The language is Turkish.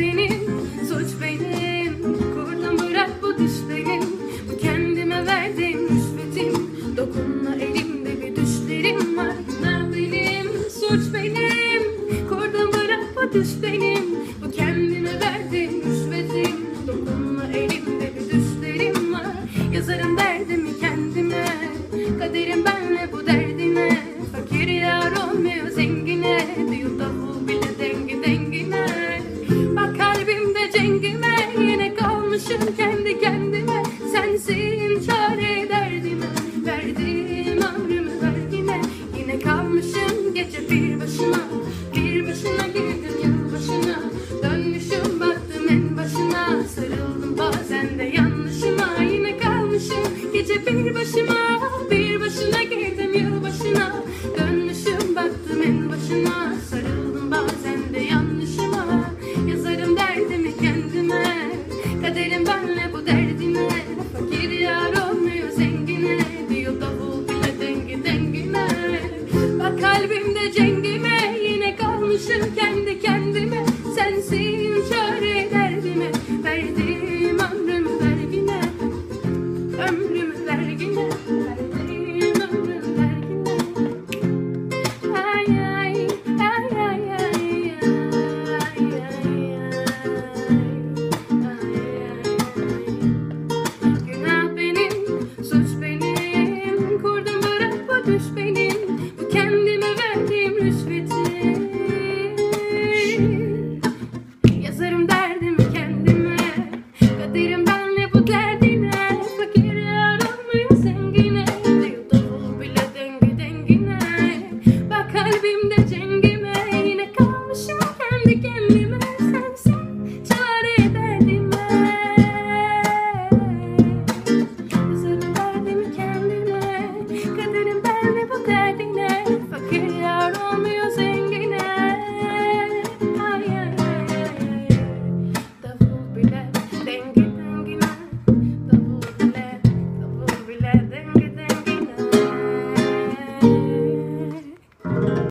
benim, suç benim. Kurdum bırak bu düş benim, bu kendime verdiğim rüşvetim. Dokunma elimde bir düşlerim var, günah benim, suç benim. Kurdum bırak bu düş benim, bu kendime Sensin çare derdime Verdiğim ömrümü vergine Yine kalmışım gece bir başına Bir başına girdim yılbaşına Dönmüşüm baktım en başına Sarıldım bazen de yanlışıma. Yine kalmışım gece bir başıma Bir başına girdim yılbaşına Dönmüşüm baktım en başına Kalbimde cengime Yine kalmışım kendi kendime. Sensin çare derdime Verdiğim ömrümü vergine. Ömrümü vergine Verdiğim ömrümü vergine. Ay ay ay ay ay ay Günah benim, suç benim. Kurdum bırak düş